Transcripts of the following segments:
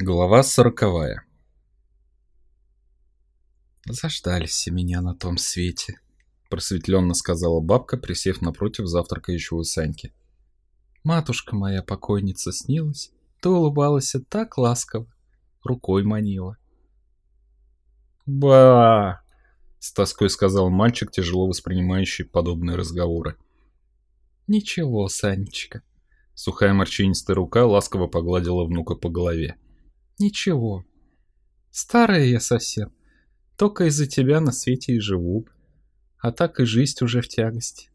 Глава сороковая «Заждались меня на том свете», — просветленно сказала бабка, присев напротив завтракающего Саньки. «Матушка моя покойница снилась, ты улыбалась так ласково, рукой манила». «Ба!» — с тоской сказал мальчик, тяжело воспринимающий подобные разговоры. «Ничего, Санечка». Сухая морщинистая рука ласково погладила внука по голове. Ничего. Старая я совсем. Только из-за тебя на свете и живу. А так и жизнь уже в тягости.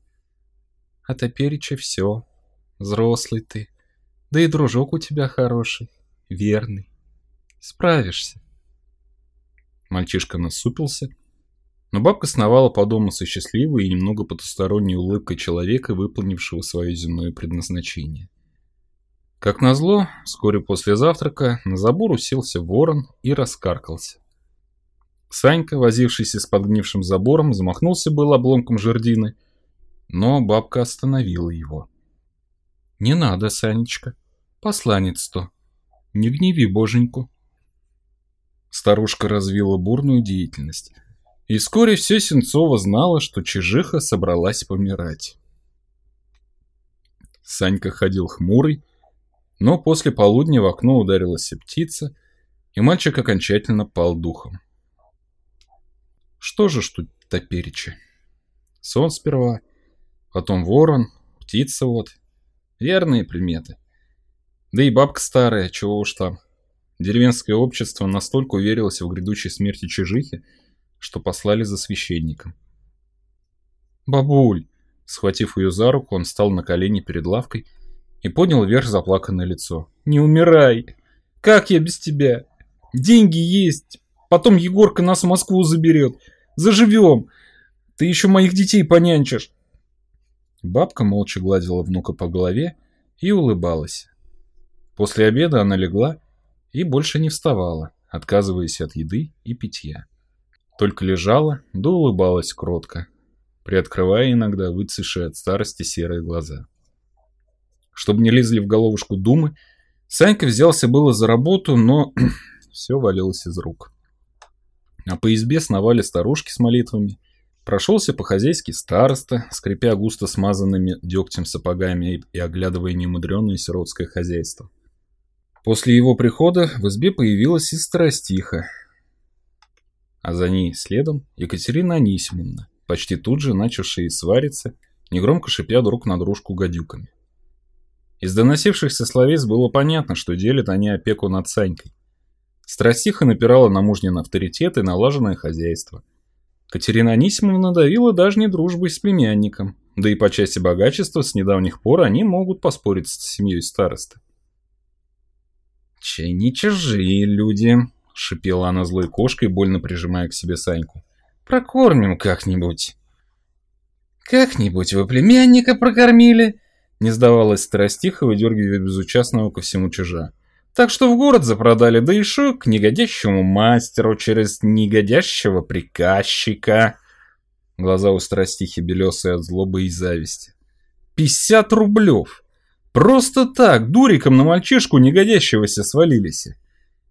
А топереча все. Взрослый ты. Да и дружок у тебя хороший. Верный. Справишься. Мальчишка насупился, но бабка сновала по дому со счастливой и немного потусторонней улыбкой человека, выполнившего свое земное предназначение. Как назло, вскоре после завтрака на забор уселся ворон и раскаркался. Санька, возившийся с подгнившим забором, замахнулся был обломком жердины, но бабка остановила его. «Не надо, Санечка, посланец то, не гневи боженьку». Старушка развила бурную деятельность, и вскоре все Сенцова знала, что Чижиха собралась помирать. Санька ходил хмурый, но после полудня в окно ударилась птица, и мальчик окончательно пал духом. Что же ж тут топереча? Сон сперва, потом ворон, птица вот. Верные приметы. Да и бабка старая, чего уж там. Деревенское общество настолько уверилось в грядущей смерти Чижихи, что послали за священником. «Бабуль!» Схватив ее за руку, он встал на колени перед лавкой и поднял вверх заплаканное лицо. «Не умирай! Как я без тебя? Деньги есть, потом Егорка нас в Москву заберет. Заживем! Ты еще моих детей понянчишь!» Бабка молча гладила внука по голове и улыбалась. После обеда она легла и больше не вставала, отказываясь от еды и питья. Только лежала, да улыбалась кротко, приоткрывая иногда выцветшие от старости серые глаза. Чтобы не лезли в головушку думы, Санька взялся было за работу, но все валилось из рук. А по избе сновали старушки с молитвами, прошелся по-хозяйски староста, скрипя густо смазанными дегтем сапогами и оглядывая немудреное сиротское хозяйство. После его прихода в избе появилась и старостиха, а за ней следом Екатерина Анисимовна, почти тут же начавшая свариться, негромко шипя друг на дружку гадюками. Из доносившихся словес было понятно, что делят они опеку над Санькой. Страстиха напирала на мужнин авторитет и налаженное хозяйство. Катерина Анисимовна давила даже не дружбой с племянником, да и по части богачества с недавних пор они могут поспорить с семьей староста. «Чай не чужие люди», — шипела она злой кошкой, больно прижимая к себе Саньку. «Прокормим как-нибудь». «Как-нибудь вы племянника прокормили?» Не сдавалась Старостиха, выдергивая безучастного ко всему чужа. Так что в город запродали, да еще к негодящему мастеру через негодящего приказчика. Глаза у Старостихи белесые от злобы и зависти. Пятьдесят рублев! Просто так, дуриком на мальчишку негодящегося свалились.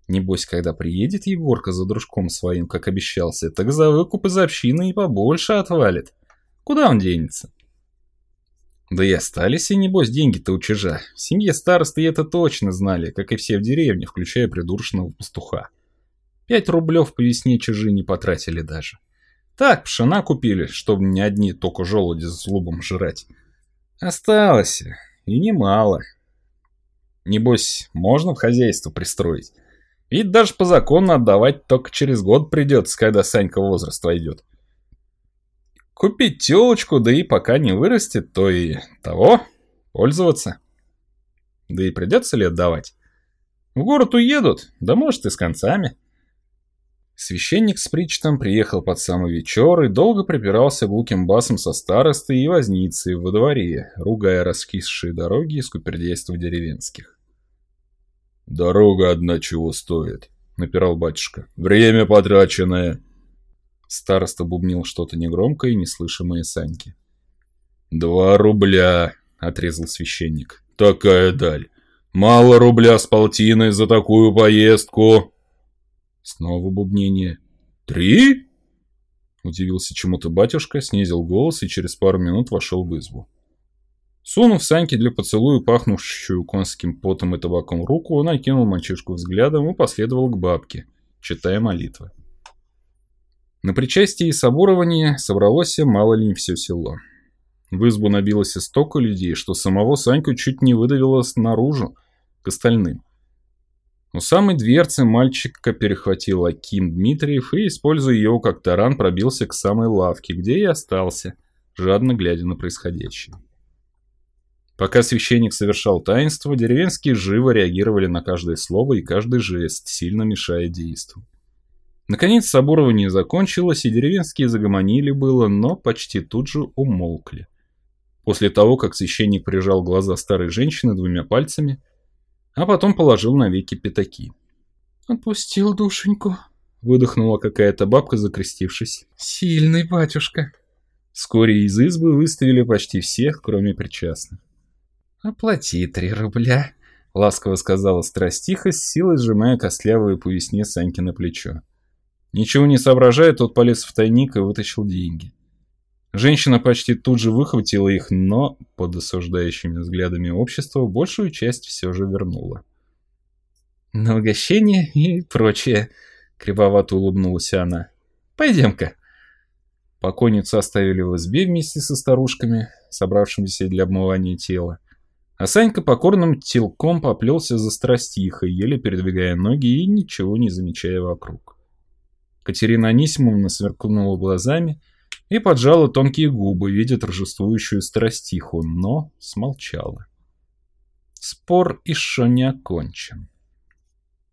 Небось, когда приедет Егорка за дружком своим, как обещался, так за выкуп из общины и побольше отвалит. Куда он денется? Да и остались и небось деньги-то у чижа. В семье старосты это точно знали, как и все в деревне, включая придурочного пастуха. Пять рублев по весне чижи не потратили даже. Так, пшена купили, чтобы не одни только желуди с лубом жрать. Осталось, и немало. Небось, можно в хозяйство пристроить. Ведь даже по закону отдавать только через год придется, когда Санька возраст войдет. Купить телочку, да и пока не вырастет, то и того, пользоваться. Да и придется ли отдавать? В город уедут, да может и с концами. Священник с причтом приехал под самый вечер и долго припирался глухим басом со старостой и возницей во дворе, ругая раскисшие дороги и скупердейства деревенских. «Дорога одна чего стоит», — напирал батюшка. «Время потраченное». Староста бубнил что-то негромкое и неслышимое Саньке. «Два рубля!» — отрезал священник. «Такая даль! Мало рубля с полтиной за такую поездку. Снова бубнение. Три? Удивился чему-то батюшка, снизил голос и через пару минут вошел в избу. Сунув Саньке для поцелуя пахнущую конским потом и табаком руку, он окинул мальчишку взглядом и последовал к бабке, читая молитвы. На причастии и соборовании собралось мало ли не все село. В избу набилось столько людей, что самого Саньку чуть не выдавило снаружи к остальным. У самой дверцы мальчика перехватил Аким Дмитриев и, используя его как таран, пробился к самой лавке, где и остался, жадно глядя на происходящее. Пока священник совершал таинство, деревенские живо реагировали на каждое слово и каждый жест, сильно мешая действу. Наконец соборование закончилось, и деревенские загомонили было, но почти тут же умолкли. После того, как священник прижал глаза старой женщины двумя пальцами, а потом положил навеки пятаки. «Отпустил душеньку», — выдохнула какая-то бабка, закрестившись. «Сильный батюшка». Вскоре из избы выставили почти всех, кроме причастных. «Оплати три рубля», — ласково сказала страстиха, с силой сжимая костлявую по весне Саньки на плечо. Ничего не соображая, тот полез в тайник и вытащил деньги. Женщина почти тут же выхватила их, но, под осуждающими взглядами общества, большую часть все же вернула. «На угощение и прочее», — кривовато улыбнулась она. «Пойдем-ка». Покойницу оставили в избе вместе со старушками, собравшимися для обмывания тела. А Санька покорным телком поплелся за страстихой, еле передвигая ноги и ничего не замечая вокруг. Катерина Анисимовна сверкнула глазами и поджала тонкие губы, видя торжествующую страстиху, но смолчала. Спор еще не окончен.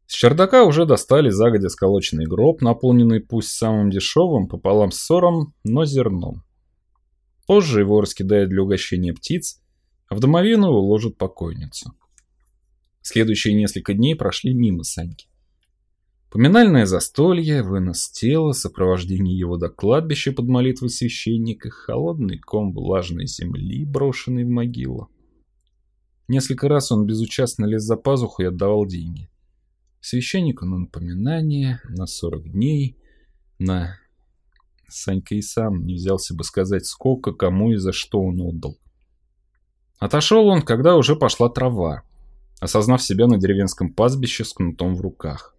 С чердака уже достали загодя сколоченный гроб, наполненный пусть самым дешевым, пополам с сором, но зерном. Позже его раскидают для угощения птиц, а в домовину уложат покойницу. Следующие несколько дней прошли мимо Саньки. Поминальное застолье, вынос тела, сопровождение его до кладбища под молитвой священника, холодный ком влажной земли, брошенный в могилу. Несколько раз он безучастно лез за пазуху и отдавал деньги. Священнику на напоминание, на 40 дней, на... Санька и сам не взялся бы сказать, сколько, кому и за что он отдал. Отошел он, когда уже пошла трава, осознав себя на деревенском пастбище с кнутом в руках.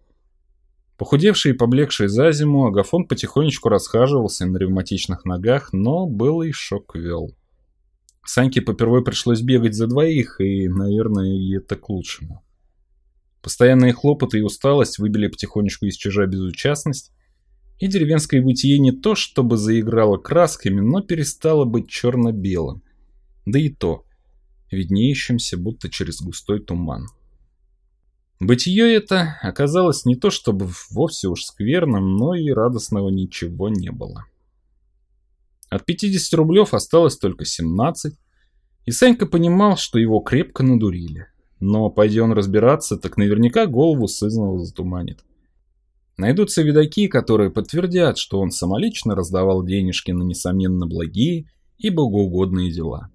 Похудевший и поблекший за зиму, Агафон потихонечку расхаживался на ревматичных ногах, но и шок вел. Саньке попервой пришлось бегать за двоих, и, наверное, и это к лучшему. Постоянные хлопоты и усталость выбили потихонечку из чужа безучастность, и деревенское бытие не то чтобы заиграло красками, но перестало быть черно-белым. Да и то, виднеющимся будто через густой туман. Бытие это оказалось не то чтобы вовсе уж скверным, но и радостного ничего не было. От 50 рублев осталось только 17, и Санька понимал, что его крепко надурили. Но пойди он разбираться, так наверняка голову сызнова затуманит. Найдутся видаки, которые подтвердят, что он самолично раздавал денежки на несомненно благие и богоугодные дела.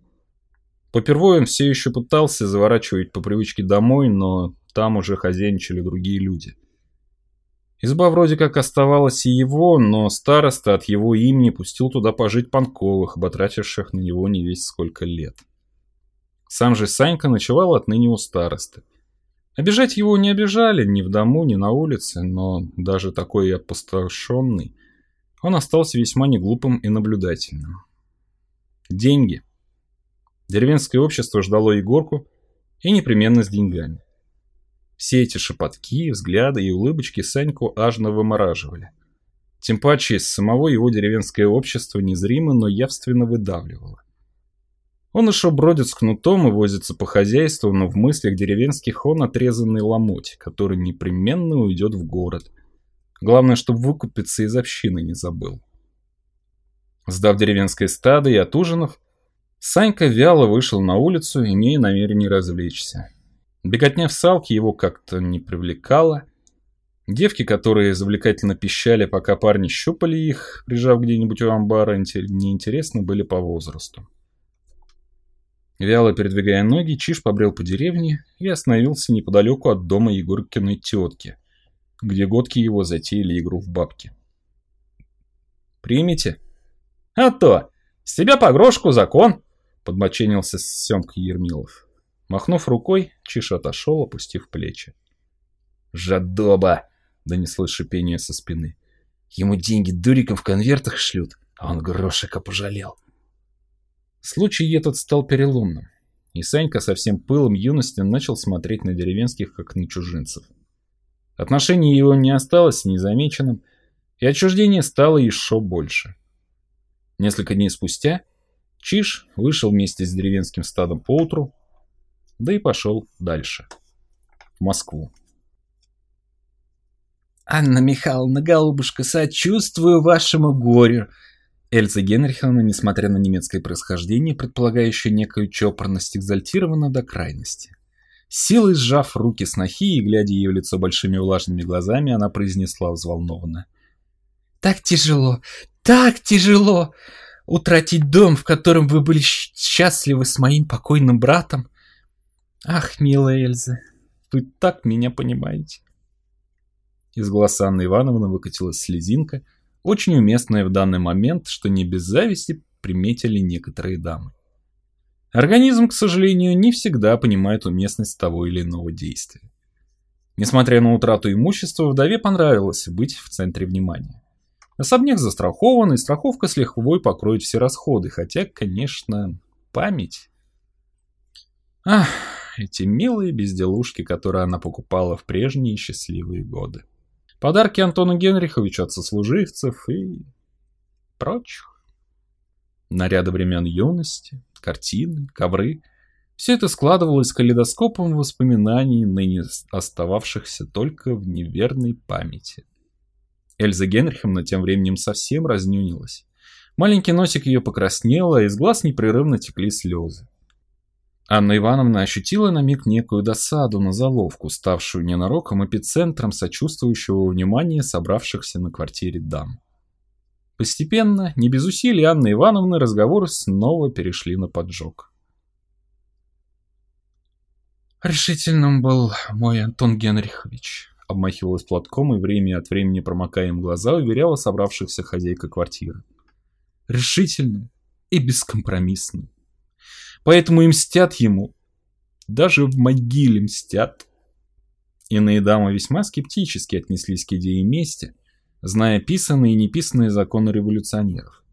Попервой он все еще пытался заворачивать по привычке домой, но там уже хозяйничали другие люди. Изба вроде как оставалась и его, но староста от его имени пустил туда пожить Панковых, потративших на него не весь сколько лет. Сам же Санька ночевал отныне у старосты. Обижать его не обижали ни в дому, ни на улице, но даже такой опустошенный, он остался весьма неглупым и наблюдательным. Деньги. Деревенское общество ждало Егорку и непременно с деньгами. Все эти шепотки, взгляды и улыбочки Саньку ажно вымораживали. Тем паче из самого его деревенское общество незримо, но явственно выдавливало. Он еще бродит с кнутом и возится по хозяйству, но в мыслях деревенских он отрезанный ломоть, который непременно уйдет в город. Главное, чтобы выкупиться из общины не забыл. Сдав деревенское стадо и от ужинов, Санька вяло вышел на улицу, имея намерение развлечься. Беготня в салке его как-то не привлекала. Девки, которые завлекательно пищали, пока парни щупали их, прижав где-нибудь у амбара, неинтересны были по возрасту. Вяло передвигая ноги, Чиж побрел по деревне и остановился неподалеку от дома Егоркиной тетки, где годки его затеяли игру в бабки. «Примите?» «А то! С тебя погрошку закон!» — подмоченился Семка Ермилов. Махнув рукой, Чиж отошел, опустив плечи. «Жадоба!» — донеслось шипение со спины. «Ему деньги дуриком в конвертах шлют, а он грошика пожалел». Случай этот стал переломным, и Санька со всем пылом юности начал смотреть на деревенских, как на чужинцев. Отношение его не осталось незамеченным, и отчуждение стало еще больше. Несколько дней спустя Чиж вышел вместе с деревенским стадом поутру, да и пошел дальше, в Москву. «Анна Михайловна, голубушка, сочувствую вашему горю!» Эльза Генриховна, несмотря на немецкое происхождение, предполагающее некую чопорность, экзальтирована до крайности. Силой сжав руки снохи и глядя ей в лицо большими влажными глазами, она произнесла взволнованно. «Так тяжело, так тяжело утратить дом, в котором вы были счастливы с моим покойным братом. Ах, милая Эльза, вы так меня понимаете». Из глаз Анны Ивановны выкатилась слезинка — очень уместное в данный момент, что не без зависти приметили некоторые дамы. Организм, к сожалению, не всегда понимает уместность того или иного действия. Несмотря на утрату имущества, вдове понравилось быть в центре внимания. Особняк застрахован, и страховка с лихвой покроет все расходы, хотя, конечно, память. Ах, эти милые безделушки, которые она покупала в прежние счастливые годы. Подарки Антону Генриховичу от сослуживцев и прочих. Наряды времен юности, картины, ковры — все это складывалось калейдоскопом воспоминаний, ныне остававшихся только в неверной памяти. Эльза Генриховна тем временем совсем разнюнилась. Маленький носик ее покраснел, а из глаз непрерывно текли слезы. Анна Ивановна ощутила на миг некую досаду на заловку, ставшую ненароком эпицентром сочувствующего внимания собравшихся на квартире дам. Постепенно, не без усилий Анны Ивановны, разговоры снова перешли на поджог. «Решительным был мой Антон Генрихович», — обмахивалась платком и время от времени промокая им глаза, уверяла собравшихся хозяйка квартиры. «Решительным и бескомпромиссным. Поэтому и мстят ему. Даже в могиле мстят. Иные дамы весьма скептически отнеслись к идее мести, зная писанные и неписанные законы революционеров.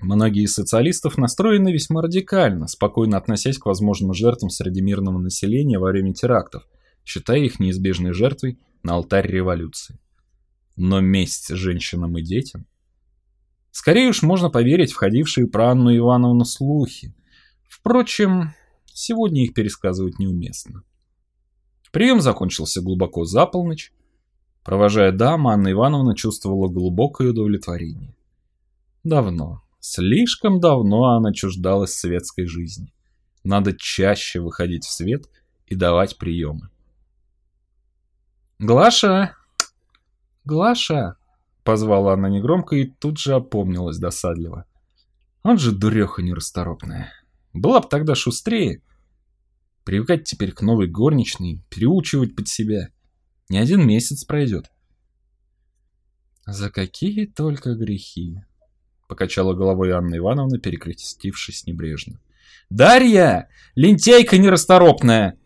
Многие из социалистов настроены весьма радикально, спокойно относясь к возможным жертвам среди мирного населения во время терактов, считая их неизбежной жертвой на алтарь революции. Но месть женщинам и детям? Скорее уж можно поверить входившие про Анну Ивановну слухи, Впрочем, сегодня их пересказывать неуместно. Прием закончился глубоко за полночь. Провожая даму, Анна Ивановна чувствовала глубокое удовлетворение. Давно, слишком давно она чуждалась светской жизни. Надо чаще выходить в свет и давать приемы. «Глаша! Глаша!» — позвала она негромко и тут же опомнилась досадливо. Он же дуреха нерасторопная. Была бы тогда шустрее. Привыкать теперь к новой горничной, переучивать под себя. Не один месяц пройдет. За какие только грехи. Покачала головой Анна Ивановна, перекрестившись небрежно. «Дарья! Лентяйка нерасторопная!»